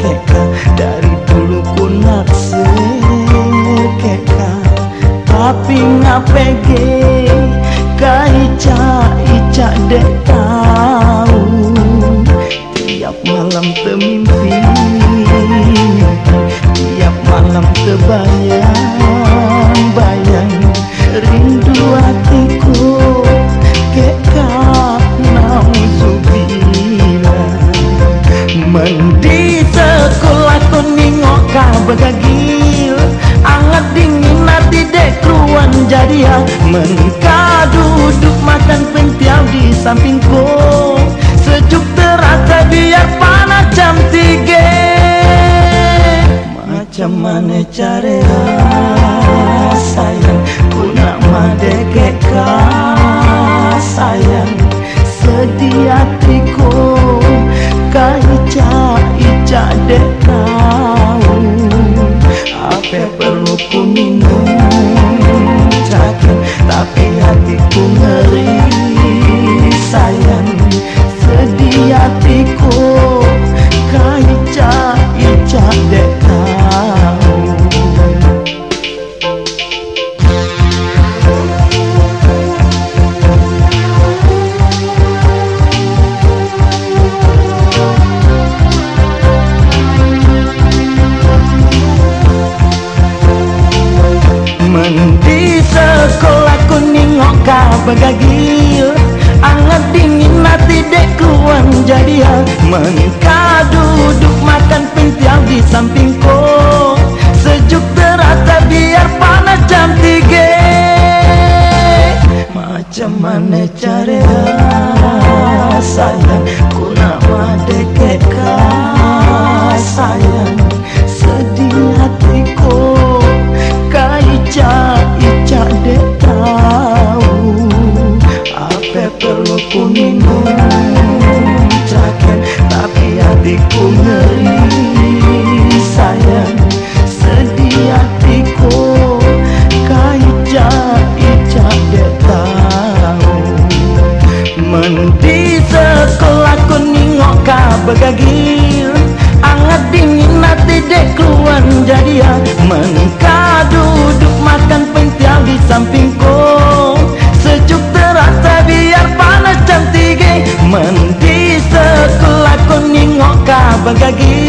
keka Dari dulu ku naksir keka Tapi ngapege ka ica ica dek tahu. Tiap malam temimpi Tiap malam terbayang ya Menika duduk makan pentiau di sampingku. Sejuk terasa biar panas jam tiga. Macam mana cara sayang? Ku nak madekek sayang? Sedih hatiku. Kau ica-ica dek tahu Apa Mendi sekolah ku ningok kah begagil Angat dingin hati dek jadi Menika duduk makan pintiau di sampingku Sejuk terasa biar panas jam tiga. Macam mana cara sayang minum Cakap tapi hatiku ngeri sayang. Sedih hatiku Ica, Ica dek tahu. Mendi sekolah ku ningok kah begagil Angat dingin hati dek keluar jadi ya duduk makan pentiau di sampingku ningok